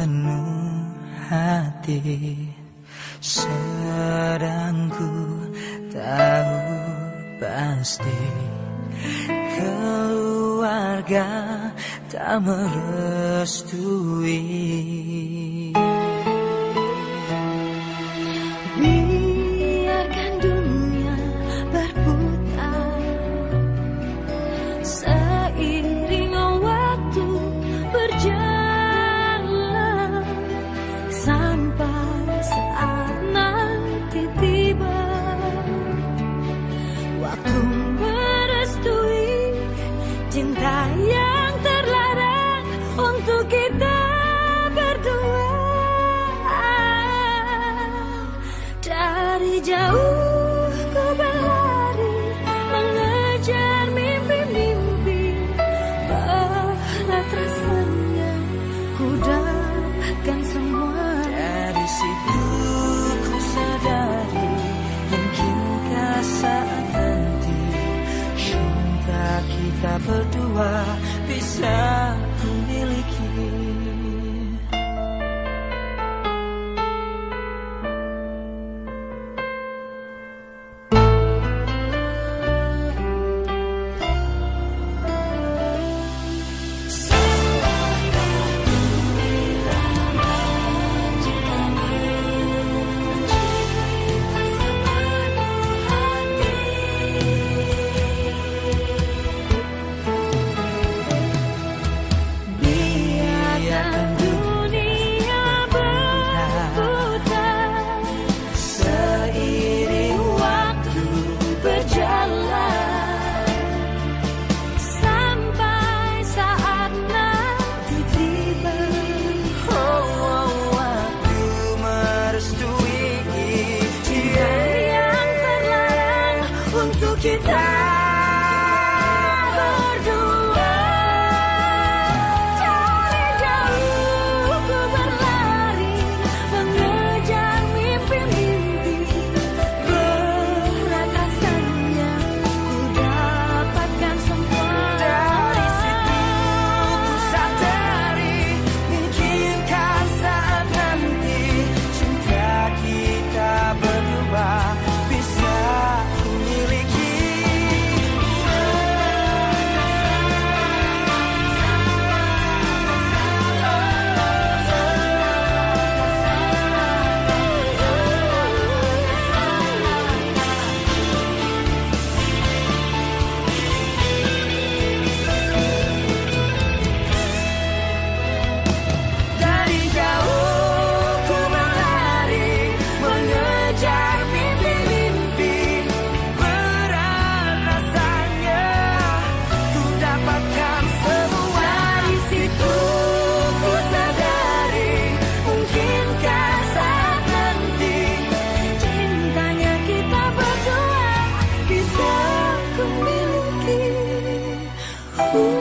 penuh hati Sedang ku tahu pasti Keluarga tak merestui. Biarkan dunia berputar. cinta yang terlarang untuk kita berdua. Dari jauh Sad. Ooh.